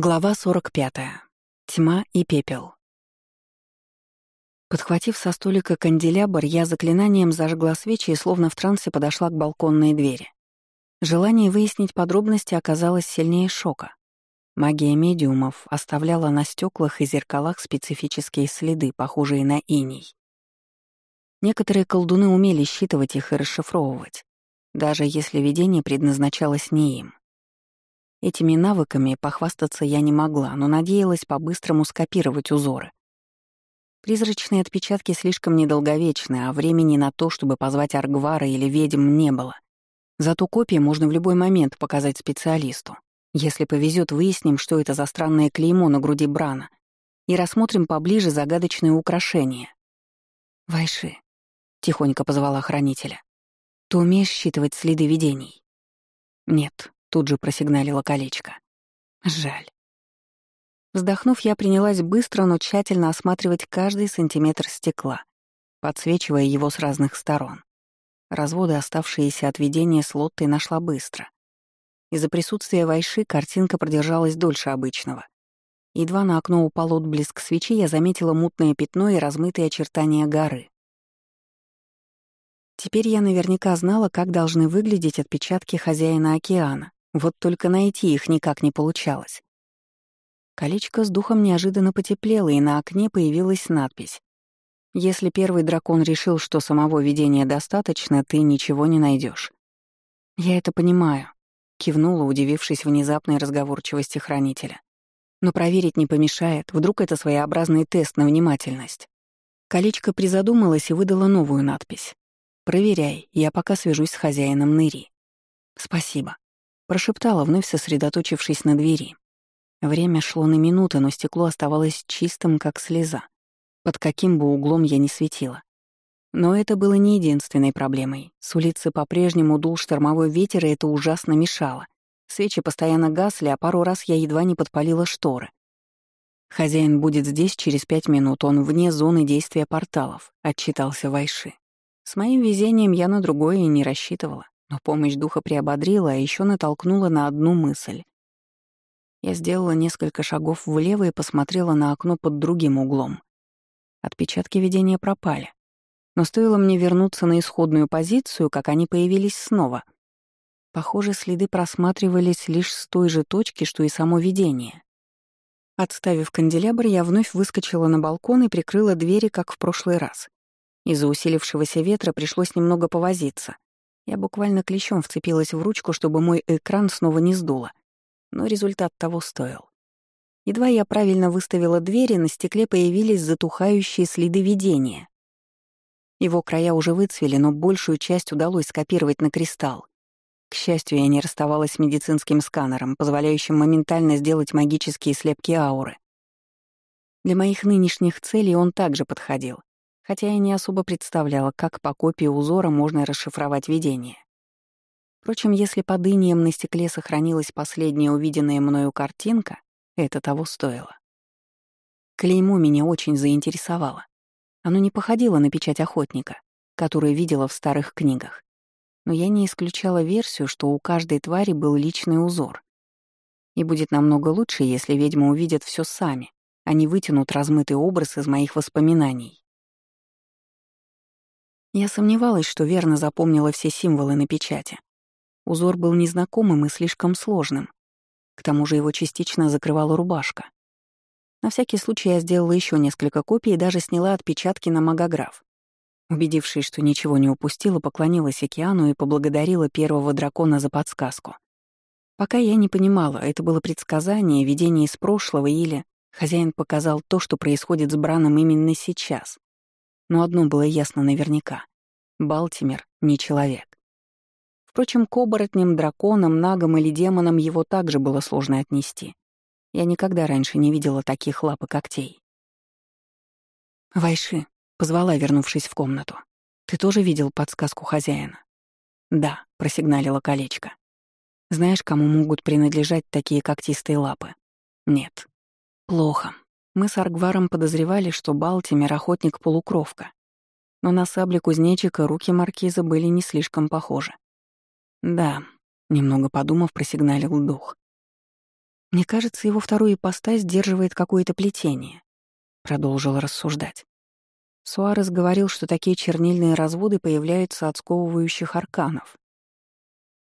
Глава 45. Тьма и пепел. Подхватив со столика канделябр, я заклинанием зажгла свечи и словно в трансе подошла к балконной двери. Желание выяснить подробности оказалось сильнее шока. Магия медиумов оставляла на стеклах и зеркалах специфические следы, похожие на иней. Некоторые колдуны умели считывать их и расшифровывать, даже если видение предназначалось не им. Этими навыками похвастаться я не могла, но надеялась по-быстрому скопировать узоры. Призрачные отпечатки слишком недолговечны, а времени на то, чтобы позвать Аргвара или ведьм, не было. Зато копии можно в любой момент показать специалисту. Если повезет, выясним, что это за странное клеймо на груди Брана, и рассмотрим поближе загадочные украшения. «Вайши», — тихонько позвала хранителя, — «ты умеешь считывать следы видений?» «Нет», Тут же просигналило колечко. Жаль. Вздохнув, я принялась быстро, но тщательно осматривать каждый сантиметр стекла, подсвечивая его с разных сторон. Разводы, оставшиеся от видения с Лоттой, нашла быстро. Из-за присутствия Вайши картинка продержалась дольше обычного. Едва на окно упал отблеск свечи, я заметила мутное пятно и размытые очертания горы. Теперь я наверняка знала, как должны выглядеть отпечатки хозяина океана, вот только найти их никак не получалось. Колечко с духом неожиданно потеплело, и на окне появилась надпись. «Если первый дракон решил, что самого видения достаточно, ты ничего не найдешь. «Я это понимаю», — кивнула, удивившись внезапной разговорчивости хранителя. «Но проверить не помешает, вдруг это своеобразный тест на внимательность». Колечко призадумалась и выдала новую надпись. «Проверяй, я пока свяжусь с хозяином Ныри». «Спасибо», Прошептала, вновь сосредоточившись на двери. Время шло на минуты, но стекло оставалось чистым, как слеза. Под каким бы углом я ни светила. Но это было не единственной проблемой. С улицы по-прежнему дул штормовой ветер, и это ужасно мешало. Свечи постоянно гасли, а пару раз я едва не подпалила шторы. «Хозяин будет здесь через пять минут, он вне зоны действия порталов», — отчитался Вайши. С моим везением я на другое и не рассчитывала. Но помощь духа приободрила, а еще натолкнула на одну мысль. Я сделала несколько шагов влево и посмотрела на окно под другим углом. Отпечатки видения пропали. Но стоило мне вернуться на исходную позицию, как они появились снова. Похоже, следы просматривались лишь с той же точки, что и само видение. Отставив канделябр, я вновь выскочила на балкон и прикрыла двери, как в прошлый раз. Из-за усилившегося ветра пришлось немного повозиться — я буквально клещом вцепилась в ручку, чтобы мой экран снова не сдуло. Но результат того стоил. Едва я правильно выставила двери, на стекле появились затухающие следы видения. Его края уже выцвели, но большую часть удалось скопировать на кристалл. К счастью, я не расставалась с медицинским сканером, позволяющим моментально сделать магические слепки ауры. Для моих нынешних целей он также подходил хотя я не особо представляла, как по копии узора можно расшифровать видение. Впрочем, если под инием на стекле сохранилась последняя увиденная мною картинка, это того стоило. Клеймо меня очень заинтересовало. Оно не походило на печать охотника, которую видела в старых книгах. Но я не исключала версию, что у каждой твари был личный узор. И будет намного лучше, если ведьмы увидят все сами, а не вытянут размытый образ из моих воспоминаний. Я сомневалась, что верно запомнила все символы на печати. Узор был незнакомым и слишком сложным. К тому же его частично закрывала рубашка. На всякий случай я сделала еще несколько копий и даже сняла отпечатки на магограф. Убедившись, что ничего не упустила, поклонилась океану и поблагодарила первого дракона за подсказку. Пока я не понимала, это было предсказание, видение из прошлого или хозяин показал то, что происходит с Браном именно сейчас. Но одно было ясно наверняка. Балтимер — не человек. Впрочем, к оборотням, драконам, нагам или демонам его также было сложно отнести. Я никогда раньше не видела таких лап и когтей. «Вайши», — позвала, вернувшись в комнату. «Ты тоже видел подсказку хозяина?» «Да», — просигналило колечко. «Знаешь, кому могут принадлежать такие когтистые лапы?» «Нет». «Плохо. Мы с Аргваром подозревали, что Балтимер — охотник-полукровка. Но на сабле кузнечика руки маркиза были не слишком похожи. «Да», — немного подумав, просигналил дух. Мне кажется, его вторую ипостась сдерживает какое-то плетение. Продолжил рассуждать. Суарес говорил, что такие чернильные разводы появляются от сковывающих арканов.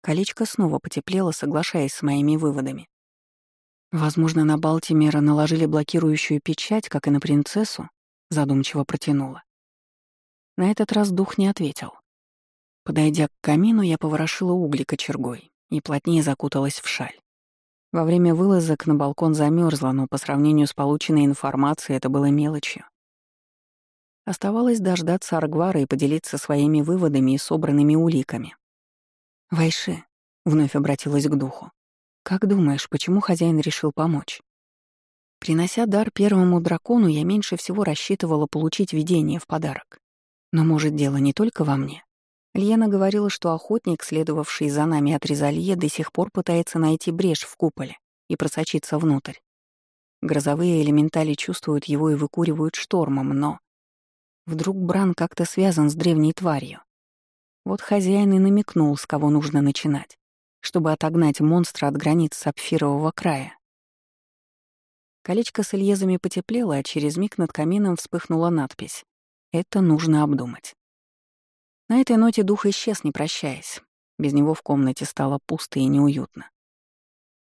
Колечко снова потеплело, соглашаясь с моими выводами. Возможно, на Балтимера наложили блокирующую печать, как и на принцессу, задумчиво протянула. На этот раз дух не ответил. Подойдя к камину, я поворошила угли кочергой и плотнее закуталась в шаль. Во время вылазок на балкон замерзла, но по сравнению с полученной информацией это было мелочью. Оставалось дождаться Аргвара и поделиться своими выводами и собранными уликами. «Вайши», — вновь обратилась к духу, — «как думаешь, почему хозяин решил помочь?» Принося дар первому дракону, я меньше всего рассчитывала получить видение в подарок. Но, может, дело не только во мне. Льена говорила, что охотник, следовавший за нами от Резалье, до сих пор пытается найти брешь в куполе и просочиться внутрь. Грозовые элементали чувствуют его и выкуривают штормом, но... Вдруг Бран как-то связан с древней тварью. Вот хозяин и намекнул, с кого нужно начинать, чтобы отогнать монстра от границ сапфирового края. Колечко с Ильезами потеплело, а через миг над камином вспыхнула надпись. «Это нужно обдумать». На этой ноте дух исчез, не прощаясь. Без него в комнате стало пусто и неуютно.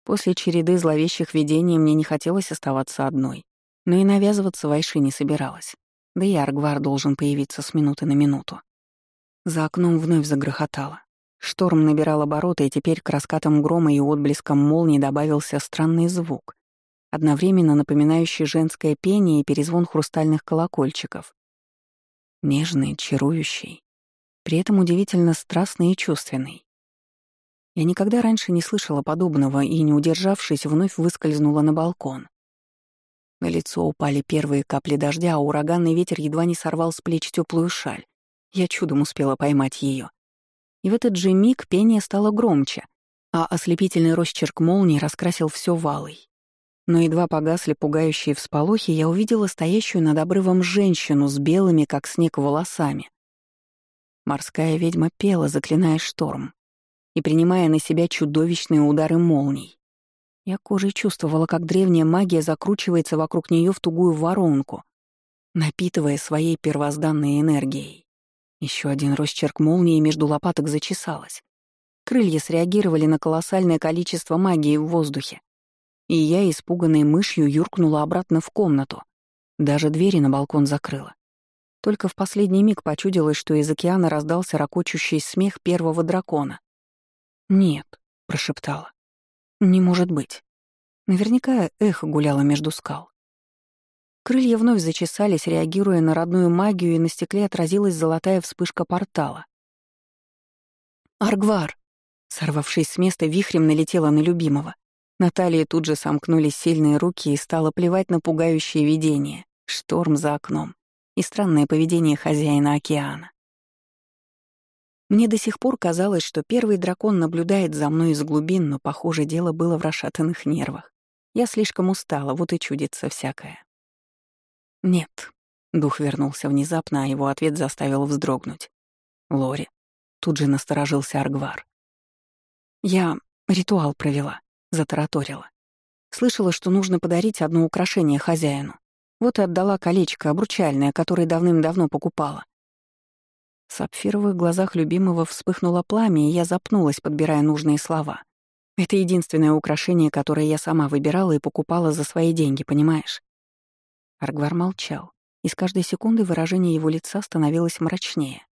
После череды зловещих видений мне не хотелось оставаться одной, но и навязываться Вайши не собиралась. Да и Аргвар должен появиться с минуты на минуту. За окном вновь загрохотало. Шторм набирал обороты, и теперь к раскатам грома и отблескам молнии добавился странный звук, одновременно напоминающий женское пение и перезвон хрустальных колокольчиков. Нежный, чарующий, при этом удивительно страстный и чувственный. Я никогда раньше не слышала подобного и, не удержавшись, вновь выскользнула на балкон. На лицо упали первые капли дождя, а ураганный ветер едва не сорвал с плеч теплую шаль. Я чудом успела поймать ее. И в этот же миг пение стало громче, а ослепительный росчерк молнии раскрасил все валой. Но едва погасли пугающие всполохи, я увидела стоящую над обрывом женщину с белыми, как снег, волосами. Морская ведьма пела, заклиная шторм и принимая на себя чудовищные удары молний. Я кожей чувствовала, как древняя магия закручивается вокруг нее в тугую воронку, напитывая своей первозданной энергией. Еще один росчерк молнии между лопаток зачесалась. Крылья среагировали на колоссальное количество магии в воздухе. И я, испуганной мышью, юркнула обратно в комнату. Даже двери на балкон закрыла. Только в последний миг почудилось, что из океана раздался ракочущий смех первого дракона. «Нет», — прошептала. «Не может быть». Наверняка эхо гуляло между скал. Крылья вновь зачесались, реагируя на родную магию, и на стекле отразилась золотая вспышка портала. «Аргвар!» Сорвавшись с места, вихрем налетела на любимого. Наталья тут же сомкнулись сильные руки и стала плевать на пугающее видение, шторм за окном и странное поведение хозяина океана. Мне до сих пор казалось, что первый дракон наблюдает за мной из глубин, но, похоже, дело было в расшатанных нервах. Я слишком устала, вот и чудится всякое. «Нет». Дух вернулся внезапно, а его ответ заставил вздрогнуть. «Лори». Тут же насторожился Аргвар. «Я ритуал провела», — затараторила. Слышала, что нужно подарить одно украшение хозяину. Вот и отдала колечко обручальное, которое давным-давно покупала. В сапфировых глазах любимого вспыхнуло пламя, и я запнулась, подбирая нужные слова. Это единственное украшение, которое я сама выбирала и покупала за свои деньги, понимаешь? Аргвар молчал, и с каждой секундой выражение его лица становилось мрачнее.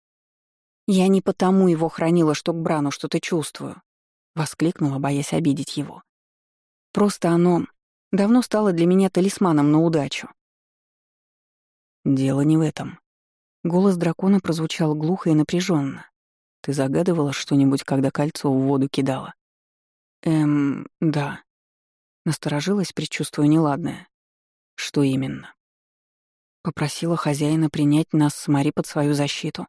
«Я не потому его хранила, что к Брану что-то чувствую», — воскликнула, боясь обидеть его. «Просто оно давно стало для меня талисманом на удачу». «Дело не в этом». Голос дракона прозвучал глухо и напряженно. «Ты загадывала что-нибудь, когда кольцо в воду кидала?» «Эм, да». Насторожилась, предчувствуя неладное. «Что именно?» Попросила хозяина принять нас с Мари под свою защиту.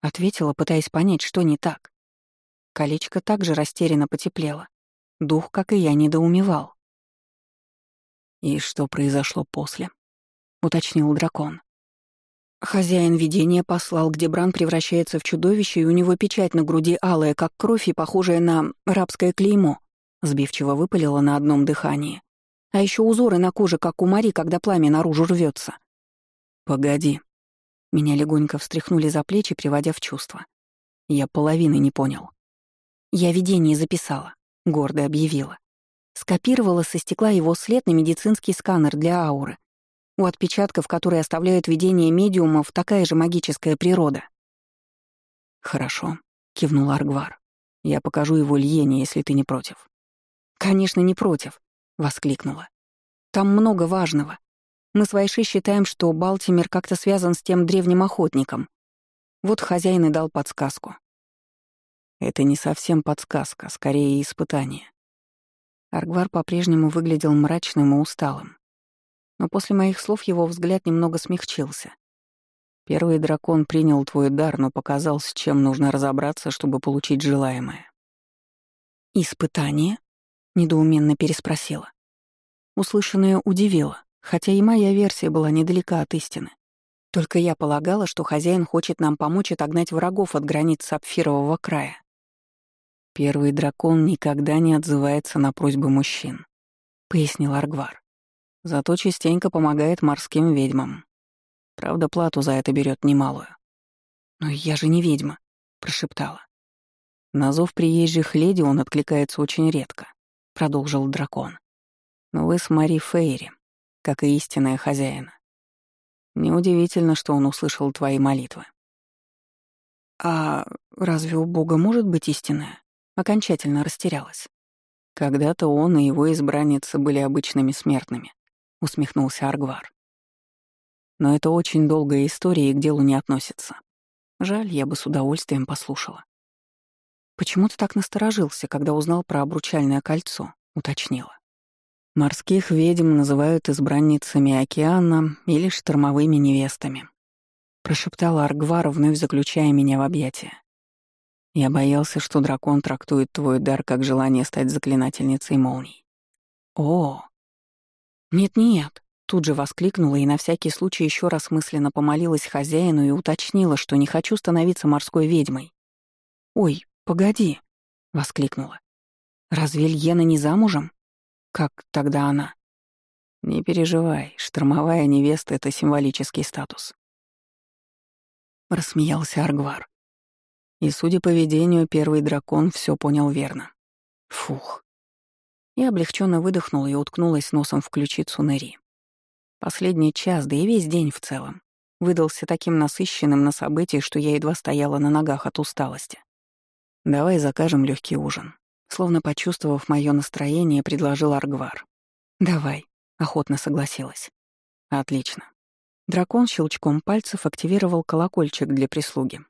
Ответила, пытаясь понять, что не так. Колечко также растерянно потеплело. Дух, как и я, недоумевал. «И что произошло после?» — уточнил дракон. Хозяин видения послал, где Бран превращается в чудовище, и у него печать на груди алая, как кровь и похожая на рабское клеймо. — сбивчиво выпалила на одном дыхании. «А еще узоры на коже, как у Мари, когда пламя наружу рвется. «Погоди». Меня легонько встряхнули за плечи, приводя в чувство. Я половины не понял. Я видение записала, гордо объявила. Скопировала со стекла его след на медицинский сканер для ауры. У отпечатков, которые оставляют видение медиумов, такая же магическая природа. «Хорошо», — кивнул Аргвар. «Я покажу его Льене, если ты не против». «Конечно, не против», — воскликнула. «Там много важного. Мы с Вайши считаем, что Балтимер как-то связан с тем древним охотником. Вот хозяин и дал подсказку. Это не совсем подсказка, скорее испытание. Аргвар по-прежнему выглядел мрачным и усталым. Но после моих слов его взгляд немного смягчился. Первый дракон принял твой дар, но показал, с чем нужно разобраться, чтобы получить желаемое. «Испытание?» — недоуменно переспросила. Услышанное удивило хотя и моя версия была недалека от истины. Только я полагала, что хозяин хочет нам помочь отогнать врагов от границ Сапфирового края. «Первый дракон никогда не отзывается на просьбы мужчин», — пояснил Аргвар. «Зато частенько помогает морским ведьмам. Правда, плату за это берет немалую». «Но я же не ведьма», — прошептала. «На зов приезжих леди он откликается очень редко», — продолжил дракон. «Но вы с Мари Фейри, как и истинная хозяина. Неудивительно, что он услышал твои молитвы. А разве у Бога может быть истинная? Окончательно растерялась. Когда-то он и его избранницы были обычными смертными, усмехнулся Аргвар. Но это очень долгая история и к делу не относится. Жаль, я бы с удовольствием послушала. Почему ты так насторожился, когда узнал про обручальное кольцо? уточнила. Морских ведьм называют избранницами океана или штормовыми невестами. Прошептала Аргвара, вновь заключая меня в объятия. Я боялся, что дракон трактует твой дар как желание стать заклинательницей молний. О! Нет-нет, тут же воскликнула и на всякий случай еще раз мысленно помолилась хозяину и уточнила, что не хочу становиться морской ведьмой. «Ой, погоди!» — воскликнула. «Разве Льена не замужем?» Как тогда она? Не переживай, штормовая невеста — это символический статус. Рассмеялся Аргвар. И, судя по видению, первый дракон все понял верно. Фух. Я облегченно выдохнула и уткнулась носом в ключицу Нэри. Последний час, да и весь день в целом, выдался таким насыщенным на события, что я едва стояла на ногах от усталости. «Давай закажем легкий ужин», Словно почувствовав мое настроение, предложил Аргвар. «Давай», — охотно согласилась. «Отлично». Дракон щелчком пальцев активировал колокольчик для прислуги.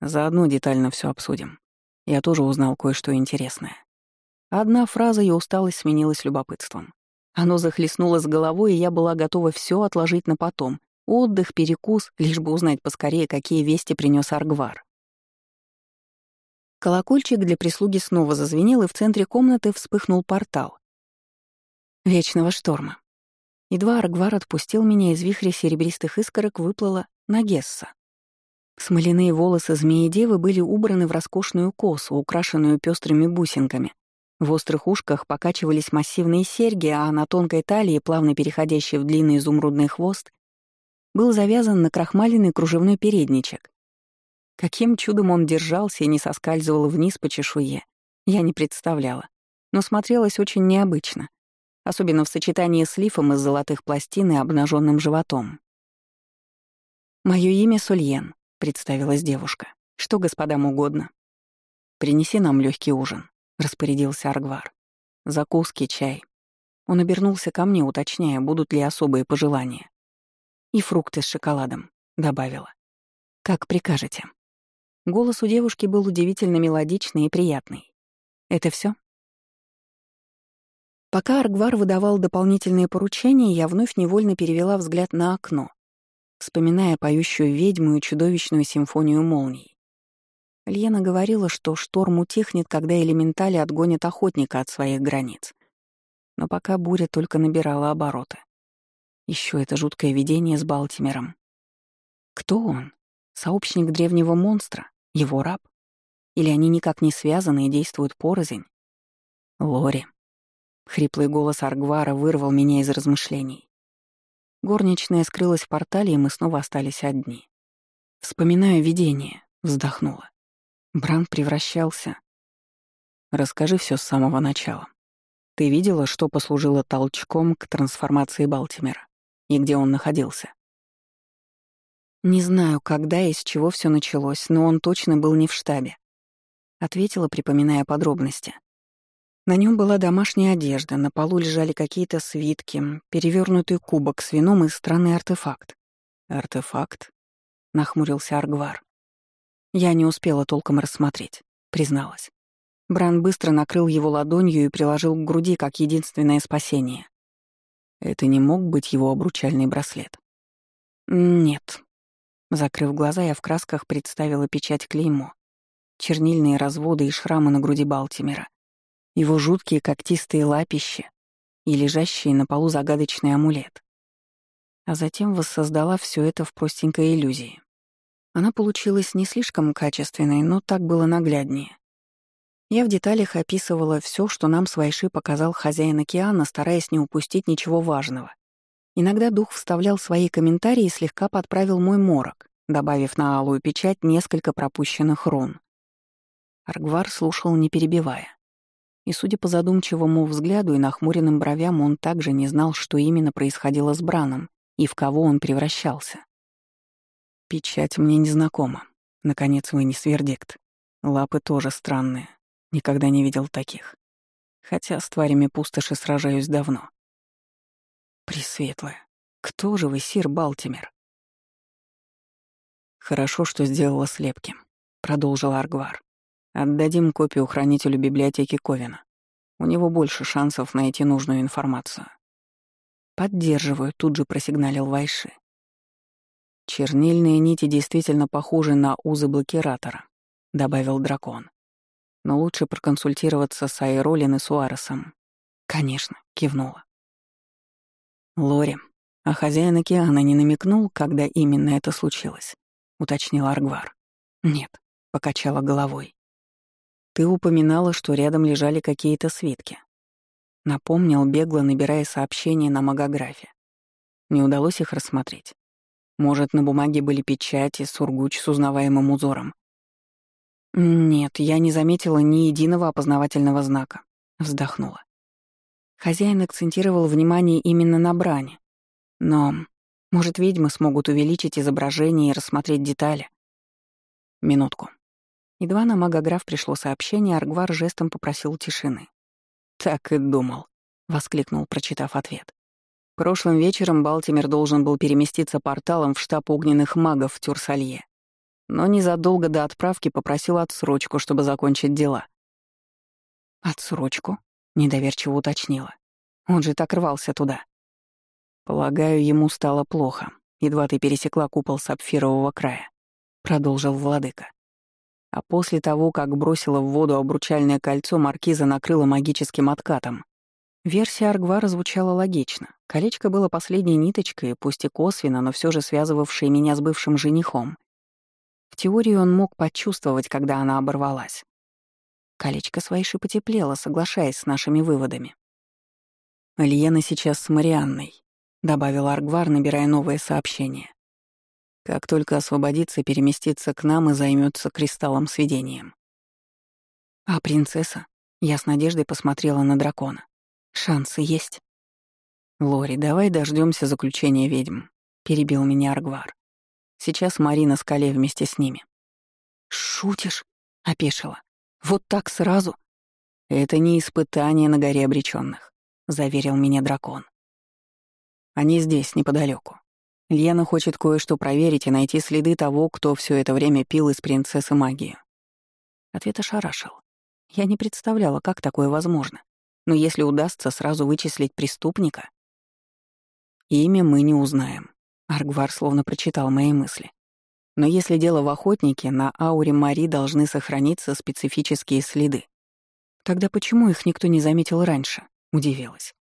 Заодно детально все обсудим. Я тоже узнал кое-что интересное. Одна фраза и усталость сменилась любопытством. Оно захлестнуло с головой, и я была готова все отложить на потом. Отдых, перекус, лишь бы узнать поскорее, какие вести принес Аргвар. Колокольчик для прислуги снова зазвенел, и в центре комнаты вспыхнул портал. Вечного шторма. Едва Аргвар отпустил меня, из вихря серебристых искорок выплыла Нагесса. Смоляные волосы змеи-девы были убраны в роскошную косу, украшенную пестрыми бусинками. В острых ушках покачивались массивные серьги, а на тонкой талии, плавно переходящей в длинный изумрудный хвост, был завязан на крахмаленный кружевной передничек. Каким чудом он держался и не соскальзывал вниз по чешуе, я не представляла, но смотрелось очень необычно, особенно в сочетании с лифом из золотых пластин и обнаженным животом. «Моё имя Сульен», — представилась девушка. «Что господам угодно?» «Принеси нам легкий ужин», — распорядился Аргвар. «Закуски, чай». Он обернулся ко мне, уточняя, будут ли особые пожелания. «И фрукты с шоколадом», — добавила. «Как прикажете». Голос у девушки был удивительно мелодичный и приятный. «Это все? Пока Аргвар выдавал дополнительные поручения, я вновь невольно перевела взгляд на окно, вспоминая поющую ведьму и чудовищную симфонию молний. Льена говорила, что шторм утихнет, когда элементали отгонят охотника от своих границ. Но пока буря только набирала обороты. Еще это жуткое видение с Балтимером. Кто он? Сообщник древнего монстра? Его раб? Или они никак не связаны и действуют порознь? Лори. Хриплый голос Аргвара вырвал меня из размышлений. Горничная скрылась в портале, и мы снова остались одни. Вспоминаю видение, вздохнула. Бран превращался. Расскажи все с самого начала. Ты видела, что послужило толчком к трансформации Балтимера? И где он находился? Не знаю, когда и с чего все началось, но он точно был не в штабе. Ответила, припоминая подробности. На нем была домашняя одежда, на полу лежали какие-то свитки, перевернутый кубок с вином и странный артефакт. «Артефакт?» — нахмурился Аргвар. Я не успела толком рассмотреть, призналась. Бран быстро накрыл его ладонью и приложил к груди как единственное спасение. Это не мог быть его обручальный браслет. Нет. Закрыв глаза, я в красках представила печать клеймо, чернильные разводы и шрамы на груди Балтимера, его жуткие когтистые лапища и лежащий на полу загадочный амулет. А затем воссоздала все это в простенькой иллюзии. Она получилась не слишком качественной, но так было нагляднее. Я в деталях описывала все, что нам с Вайши показал хозяин океана, стараясь не упустить ничего важного. Иногда дух вставлял свои комментарии и слегка подправил мой морок, добавив на алую печать несколько пропущенных рун. Аргвар слушал, не перебивая. И, судя по задумчивому взгляду и нахмуренным бровям, он также не знал, что именно происходило с Браном и в кого он превращался. «Печать мне незнакома», — наконец вынес вердикт. «Лапы тоже странные. Никогда не видел таких. Хотя с тварями пустоши сражаюсь давно». «Пресветлая, кто же вы, сир Балтимер?» «Хорошо, что сделала слепки», — продолжил Аргвар. Отдадим копию хранителю библиотеки Ковина. У него больше шансов найти нужную информацию. Поддерживаю, тут же просигналил Вайши. Чернильные нити действительно похожи на узы блокиратора, добавил дракон. Но лучше проконсультироваться с Айролин и Суаресом. Конечно, кивнула. Лори, а хозяин океана не намекнул, когда именно это случилось, уточнил Аргвар. Нет, покачала головой. Ты упоминала, что рядом лежали какие-то свитки. Напомнил, бегло набирая сообщения на магографе. Не удалось их рассмотреть. Может, на бумаге были печати, сургуч с узнаваемым узором. «Нет, я не заметила ни единого опознавательного знака», — вздохнула. Хозяин акцентировал внимание именно на бране. Но, может, ведьмы смогут увеличить изображение и рассмотреть детали? Минутку. Едва на магограф пришло сообщение, Аргвар жестом попросил тишины. «Так и думал», — воскликнул, прочитав ответ. Прошлым вечером Балтимер должен был переместиться порталом в штаб огненных магов в Тюрсалье. Но незадолго до отправки попросил отсрочку, чтобы закончить дела. «Отсрочку?» — недоверчиво уточнила. Он же так рвался туда. «Полагаю, ему стало плохо. Едва ты пересекла купол сапфирового края», — продолжил владыка. А после того, как бросила в воду обручальное кольцо, маркиза накрыла магическим откатом. Версия Аргвара звучала логично. Колечко было последней ниточкой, пусть и косвенно, но все же связывавшей меня с бывшим женихом. В теории он мог почувствовать, когда она оборвалась. Колечко Свайши потеплело, соглашаясь с нашими выводами. «Альена сейчас с Марианной», — добавил Аргвар, набирая новое сообщение. Как только освободится, переместится к нам и займется кристаллом-сведением. А принцесса? Я с надеждой посмотрела на дракона. Шансы есть. Лори, давай дождемся заключения ведьм, перебил меня Аргвар. Сейчас Марина с Кале вместе с ними. Шутишь? опешила. Вот так сразу? Это не испытание на горе обреченных, заверил меня дракон. Они здесь, неподалеку. Льяна хочет кое-что проверить и найти следы того, кто все это время пил из принцессы магию. Ответ ошарашил. Я не представляла, как такое возможно. Но если удастся сразу вычислить преступника... Имя мы не узнаем. Аргвар словно прочитал мои мысли. Но если дело в охотнике, на ауре Мари должны сохраниться специфические следы. Тогда почему их никто не заметил раньше? Удивилась.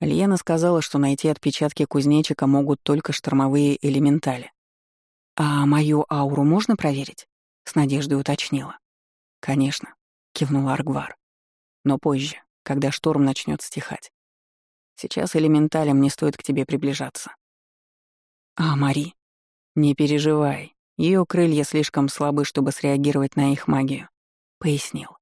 Льена сказала, что найти отпечатки кузнечика могут только штормовые элементали. «А мою ауру можно проверить?» — с надеждой уточнила. «Конечно», — кивнул Аргвар. но позже, когда шторм начнет стихать. Сейчас элементалям не стоит к тебе приближаться. А Мари? Не переживай, ее крылья слишком слабы, чтобы среагировать на их магию, пояснил.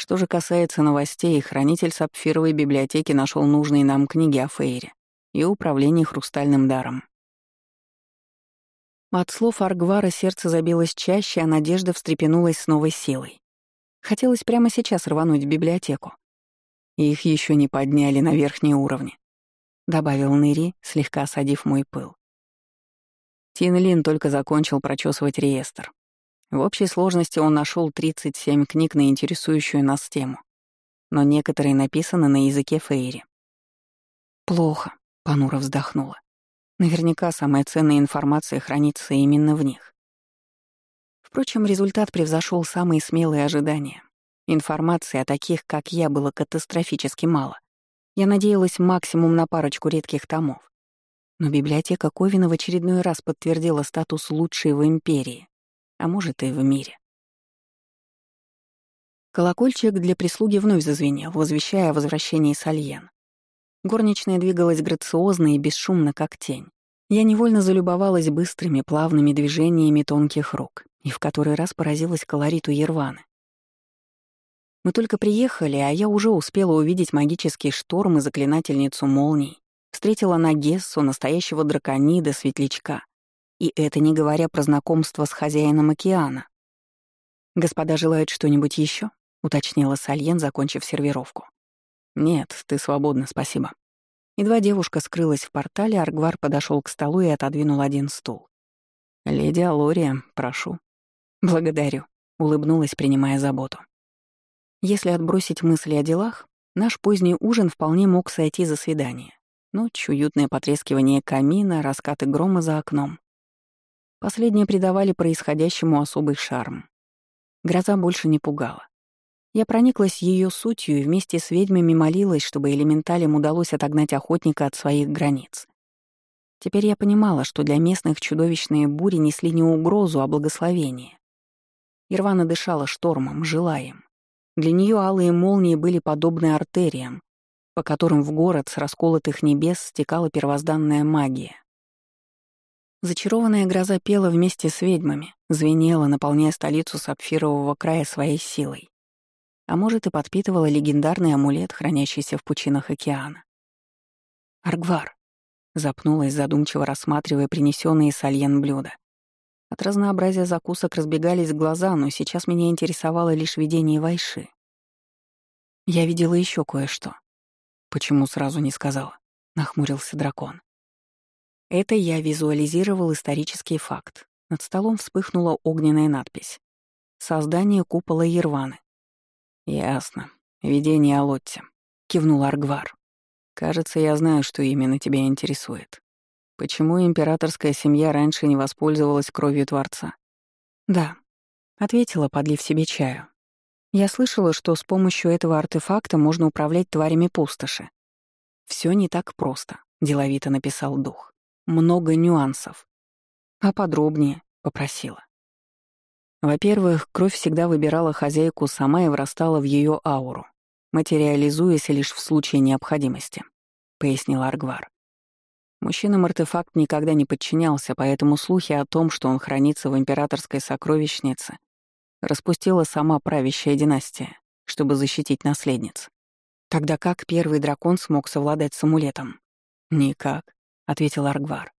Что же касается новостей, хранитель сапфировой библиотеки нашел нужные нам книги о Фейре и управлении хрустальным даром. От слов Аргвара сердце забилось чаще, а надежда встрепенулась с новой силой. Хотелось прямо сейчас рвануть в библиотеку. Их еще не подняли на верхние уровни, добавил Нэри, слегка осадив мой пыл. Тин Лин только закончил прочесывать реестр. В общей сложности он нашел 37 книг на интересующую нас тему, но некоторые написаны на языке Фейри. «Плохо», — Панура вздохнула. Наверняка самая ценная информация хранится именно в них. Впрочем, результат превзошел самые смелые ожидания. Информации о таких, как я, было катастрофически мало. Я надеялась максимум на парочку редких томов. Но библиотека Ковина в очередной раз подтвердила статус лучшей в Империи, а может и в мире. Колокольчик для прислуги вновь зазвенел, возвещая о возвращении Сальен. Горничная двигалась грациозно и бесшумно, как тень. Я невольно залюбовалась быстрыми, плавными движениями тонких рук и в который раз поразилась колориту Ерваны. Мы только приехали, а я уже успела увидеть магический шторм и заклинательницу молний, встретила на Гессу настоящего драконида, светлячка. И это не говоря про знакомство с хозяином океана. «Господа желают что-нибудь еще? уточнила Сальен, закончив сервировку. «Нет, ты свободна, спасибо». Едва девушка скрылась в портале, Аргвар подошел к столу и отодвинул один стул. «Леди Алория, прошу». «Благодарю», — улыбнулась, принимая заботу. Если отбросить мысли о делах, наш поздний ужин вполне мог сойти за свидание. Ночь, уютное потрескивание камина, раскаты грома за окном. Последние придавали происходящему особый шарм. Гроза больше не пугала. Я прониклась ее сутью и вместе с ведьмами молилась, чтобы элементалям удалось отогнать охотника от своих границ. Теперь я понимала, что для местных чудовищные бури несли не угрозу, а благословение. Ирвана дышала штормом, желаем. Для нее алые молнии были подобны артериям, по которым в город с расколотых небес стекала первозданная магия. Зачарованная гроза пела вместе с ведьмами, звенела, наполняя столицу сапфирового края своей силой а может и подпитывала легендарный амулет, хранящийся в пучинах океана. «Аргвар», — запнулась, задумчиво рассматривая принесенные с Альен блюда. От разнообразия закусок разбегались глаза, но сейчас меня интересовало лишь видение Вайши. Я видела еще кое-что. Почему сразу не сказала? Нахмурился дракон. Это я визуализировал исторический факт. Над столом вспыхнула огненная надпись. Создание купола Ерваны. «Ясно. Видение о Лотте», — кивнул Аргвар. «Кажется, я знаю, что именно тебя интересует. Почему императорская семья раньше не воспользовалась кровью Творца?» «Да», — ответила, подлив себе чаю. «Я слышала, что с помощью этого артефакта можно управлять тварями пустоши. Все не так просто», — деловито написал дух. «Много нюансов». «А подробнее?» — попросила. Во-первых, кровь всегда выбирала хозяйку сама и врастала в ее ауру, материализуясь лишь в случае необходимости, — пояснил Аргвар. Мужчинам артефакт никогда не подчинялся, поэтому слухи о том, что он хранится в императорской сокровищнице, распустила сама правящая династия, чтобы защитить наследниц. Тогда как первый дракон смог совладать с амулетом? «Никак», — ответил Аргвар.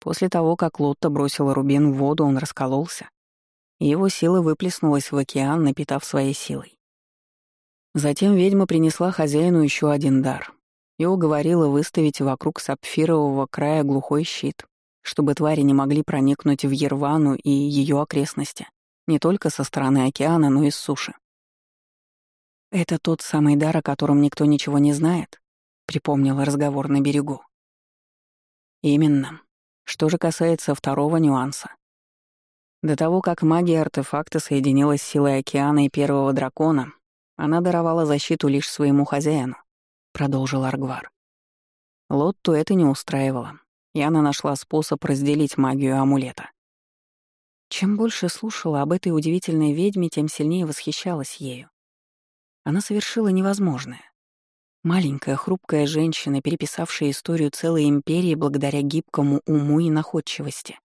После того, как Лотта бросила рубин в воду, он раскололся, его сила выплеснулась в океан, напитав своей силой. Затем ведьма принесла хозяину еще один дар и уговорила выставить вокруг сапфирового края глухой щит, чтобы твари не могли проникнуть в Ервану и ее окрестности, не только со стороны океана, но и с суши. «Это тот самый дар, о котором никто ничего не знает», — припомнила разговор на берегу. «Именно. Что же касается второго нюанса, до того, как магия артефакта соединилась с силой океана и первого дракона, она даровала защиту лишь своему хозяину, — продолжил Аргвар. Лотту это не устраивало, и она нашла способ разделить магию амулета. Чем больше слушала об этой удивительной ведьме, тем сильнее восхищалась ею. Она совершила невозможное. Маленькая хрупкая женщина, переписавшая историю целой империи благодаря гибкому уму и находчивости.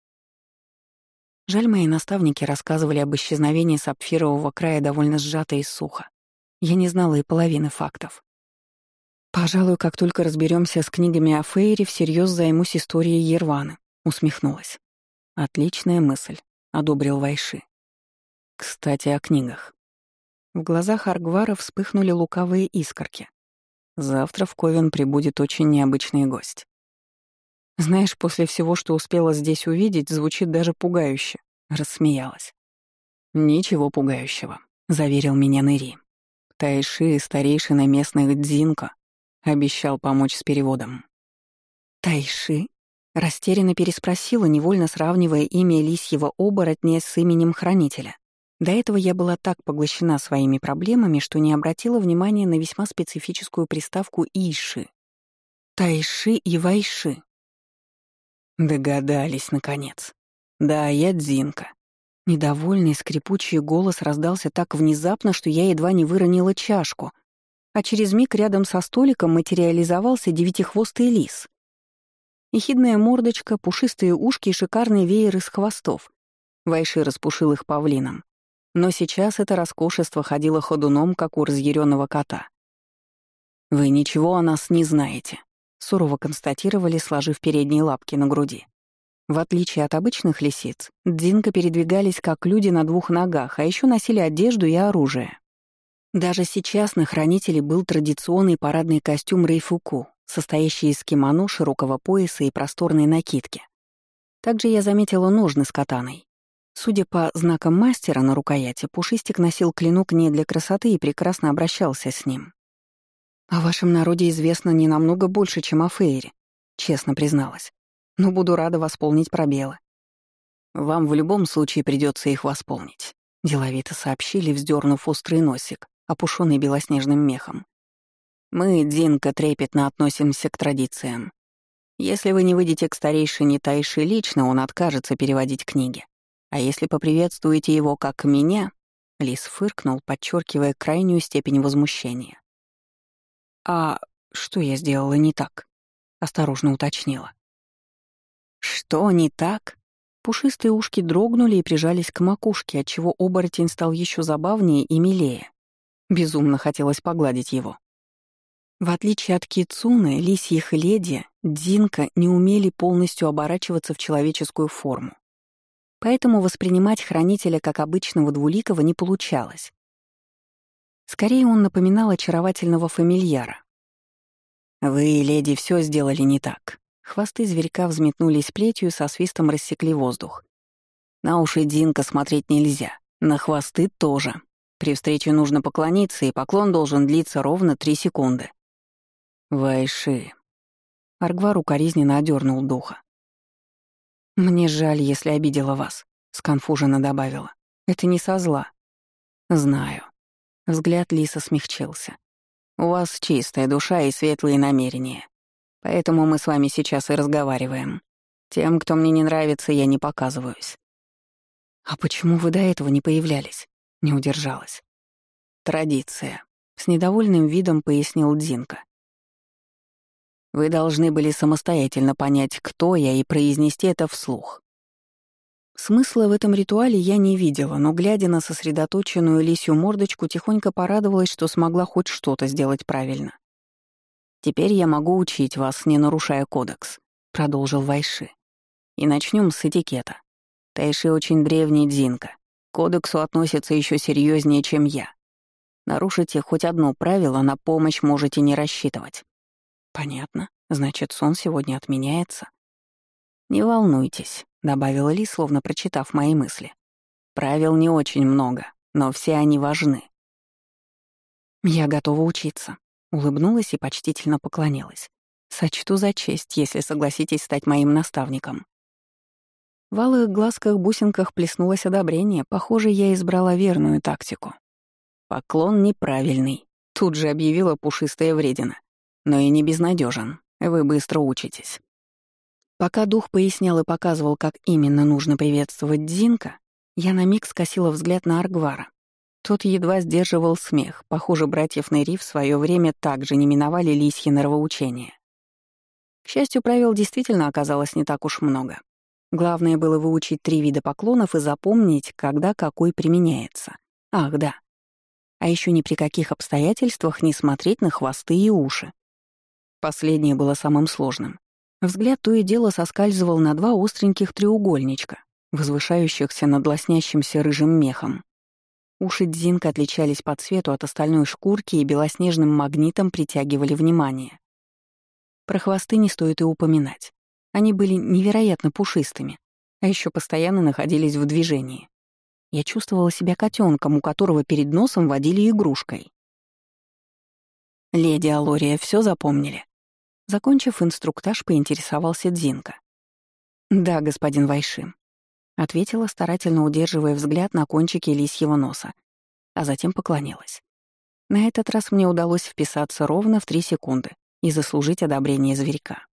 Жаль, мои наставники рассказывали об исчезновении сапфирового края довольно сжато и сухо. Я не знала и половины фактов. «Пожалуй, как только разберемся с книгами о Фейре, всерьез займусь историей Ерваны», — усмехнулась. «Отличная мысль», — одобрил Вайши. «Кстати, о книгах». В глазах Аргвара вспыхнули лукавые искорки. Завтра в Ковен прибудет очень необычный гость. Знаешь, после всего, что успела здесь увидеть, звучит даже пугающе. Рассмеялась. Ничего пугающего, заверил меня Нэри. Тайши, старейшина местных Дзинка, обещал помочь с переводом. Тайши? Растерянно переспросила, невольно сравнивая имя лисьего оборотня с именем хранителя. До этого я была так поглощена своими проблемами, что не обратила внимания на весьма специфическую приставку «иши». Тайши и Вайши. Догадались, наконец. Да, я Дзинка. Недовольный скрипучий голос раздался так внезапно, что я едва не выронила чашку, а через миг рядом со столиком материализовался девятихвостый лис. Ехидная мордочка, пушистые ушки и шикарный веер из хвостов. Вайши распушил их павлином. Но сейчас это роскошество ходило ходуном, как у разъяренного кота. «Вы ничего о нас не знаете», — сурово констатировали, сложив передние лапки на груди. В отличие от обычных лисиц, дзинка передвигались как люди на двух ногах, а еще носили одежду и оружие. Даже сейчас на хранителе был традиционный парадный костюм рейфуку, состоящий из кимоно, широкого пояса и просторной накидки. Также я заметила ножны с катаной. Судя по знакам мастера на рукояти, Пушистик носил клинок не для красоты и прекрасно обращался с ним. «О вашем народе известно не намного больше, чем о Фейре», — честно призналась. «Но буду рада восполнить пробелы». «Вам в любом случае придется их восполнить», — деловито сообщили, вздернув острый носик, опушенный белоснежным мехом. «Мы, Динка, трепетно относимся к традициям. Если вы не выйдете к старейшине Тайши лично, он откажется переводить книги. А если поприветствуете его как меня, Лис фыркнул, подчеркивая крайнюю степень возмущения. А что я сделала не так? осторожно уточнила. Что не так? Пушистые ушки дрогнули и прижались к макушке, отчего оборотень стал еще забавнее и милее. Безумно хотелось погладить его. В отличие от кицуны, лисьих леди, Динка не умели полностью оборачиваться в человеческую форму поэтому воспринимать хранителя как обычного двуликого не получалось. Скорее он напоминал очаровательного фамильяра. «Вы, леди, все сделали не так». Хвосты зверька взметнулись плетью и со свистом рассекли воздух. На уши Динка смотреть нельзя, на хвосты тоже. При встрече нужно поклониться, и поклон должен длиться ровно три секунды. Вайши. Аргвар укоризненно одернул духа. «Мне жаль, если обидела вас», — сконфуженно добавила. «Это не со зла». «Знаю». Взгляд Лиса смягчился. «У вас чистая душа и светлые намерения. Поэтому мы с вами сейчас и разговариваем. Тем, кто мне не нравится, я не показываюсь». «А почему вы до этого не появлялись?» — не удержалась. «Традиция», — с недовольным видом пояснил Дзинка. Вы должны были самостоятельно понять, кто я, и произнести это вслух. Смысла в этом ритуале я не видела, но, глядя на сосредоточенную лисью мордочку, тихонько порадовалась, что смогла хоть что-то сделать правильно. «Теперь я могу учить вас, не нарушая кодекс», — продолжил Вайши. «И начнем с этикета. Тайши очень древний дзинка. К кодексу относится еще серьезнее, чем я. Нарушите хоть одно правило, на помощь можете не рассчитывать. «Понятно. Значит, сон сегодня отменяется». «Не волнуйтесь», — добавила Ли, словно прочитав мои мысли. «Правил не очень много, но все они важны». «Я готова учиться», — улыбнулась и почтительно поклонилась. «Сочту за честь, если согласитесь стать моим наставником». В алых глазках-бусинках плеснулось одобрение. Похоже, я избрала верную тактику. «Поклон неправильный», — тут же объявила пушистая вредина но и не безнадежен. Вы быстро учитесь. Пока дух пояснял и показывал, как именно нужно приветствовать Дзинка, я на миг скосила взгляд на Аргвара. Тот едва сдерживал смех. Похоже, братьев Нэри в свое время также не миновали лисьи норовоучения. К счастью, правил действительно оказалось не так уж много. Главное было выучить три вида поклонов и запомнить, когда какой применяется. Ах, да. А еще ни при каких обстоятельствах не смотреть на хвосты и уши. Последнее было самым сложным. Взгляд то и дело соскальзывал на два остреньких треугольничка, возвышающихся над лоснящимся рыжим мехом. Уши Дзинка отличались по цвету от остальной шкурки и белоснежным магнитом притягивали внимание. Про хвосты не стоит и упоминать. Они были невероятно пушистыми, а еще постоянно находились в движении. Я чувствовала себя котенком, у которого перед носом водили игрушкой. «Леди Алория, все запомнили?» Закончив инструктаж, поинтересовался Дзинка. «Да, господин Вайшим», — ответила, старательно удерживая взгляд на кончике лисьего носа, а затем поклонилась. На этот раз мне удалось вписаться ровно в три секунды и заслужить одобрение зверька.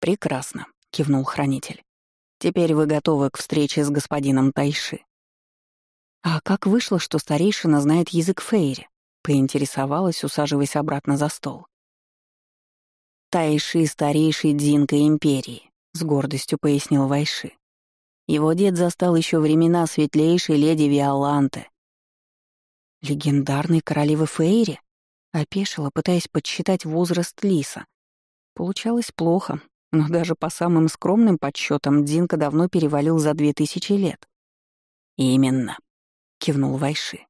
«Прекрасно», — кивнул хранитель. «Теперь вы готовы к встрече с господином Тайши». «А как вышло, что старейшина знает язык Фейри?» — поинтересовалась, усаживаясь обратно за стол. «Тайши — старейший Дзинка Империи», — с гордостью пояснил Вайши. Его дед застал еще времена светлейшей леди Виоланты. «Легендарной королевы Фейри?» — опешила, пытаясь подсчитать возраст Лиса. Получалось плохо, но даже по самым скромным подсчетам Дзинка давно перевалил за две тысячи лет. «Именно», — кивнул Вайши.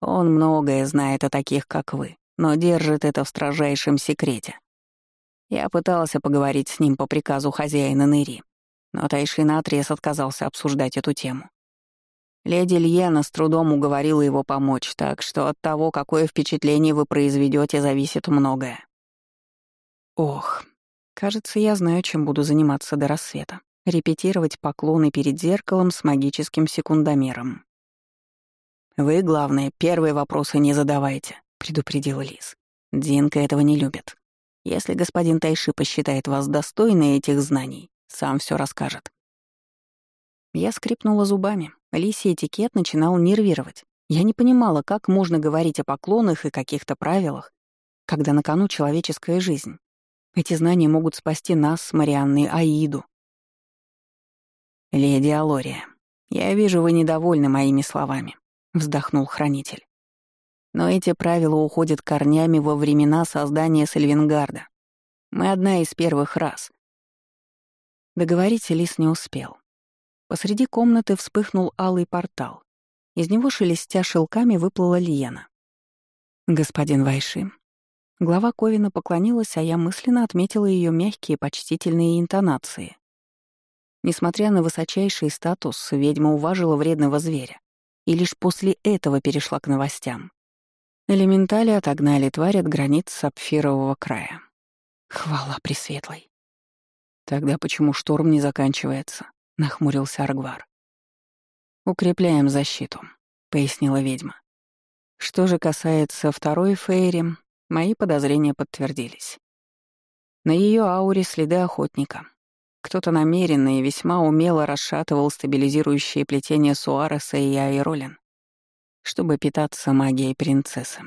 «Он многое знает о таких, как вы, но держит это в строжайшем секрете. Я пытался поговорить с ним по приказу хозяина Нэри, но Тайши наотрез отказался обсуждать эту тему. Леди Льена с трудом уговорила его помочь, так что от того, какое впечатление вы произведете, зависит многое. Ох, кажется, я знаю, чем буду заниматься до рассвета. Репетировать поклоны перед зеркалом с магическим секундомером. «Вы, главное, первые вопросы не задавайте», — предупредил Лис. «Динка этого не любит. Если господин Тайши посчитает вас достойной этих знаний, сам все расскажет. Я скрипнула зубами. Лисий этикет начинал нервировать. Я не понимала, как можно говорить о поклонах и каких-то правилах, когда на кону человеческая жизнь. Эти знания могут спасти нас с Марианной Аиду. «Леди Алория, я вижу, вы недовольны моими словами», — вздохнул хранитель. Но эти правила уходят корнями во времена создания Сальвингарда. Мы одна из первых раз. Договорить Лис не успел. Посреди комнаты вспыхнул алый портал. Из него, шелестя шелками, выплыла Лиена. «Господин Вайши». Глава Ковина поклонилась, а я мысленно отметила ее мягкие почтительные интонации. Несмотря на высочайший статус, ведьма уважила вредного зверя и лишь после этого перешла к новостям. Элементали отогнали тварь от границ сапфирового края. Хвала Пресветлой. Тогда почему шторм не заканчивается? Нахмурился Аргвар. Укрепляем защиту, пояснила ведьма. Что же касается второй Фейри, мои подозрения подтвердились. На ее ауре следы охотника. Кто-то намеренно и весьма умело расшатывал стабилизирующие плетения Суареса и Айролин, чтобы питаться магией принцессы.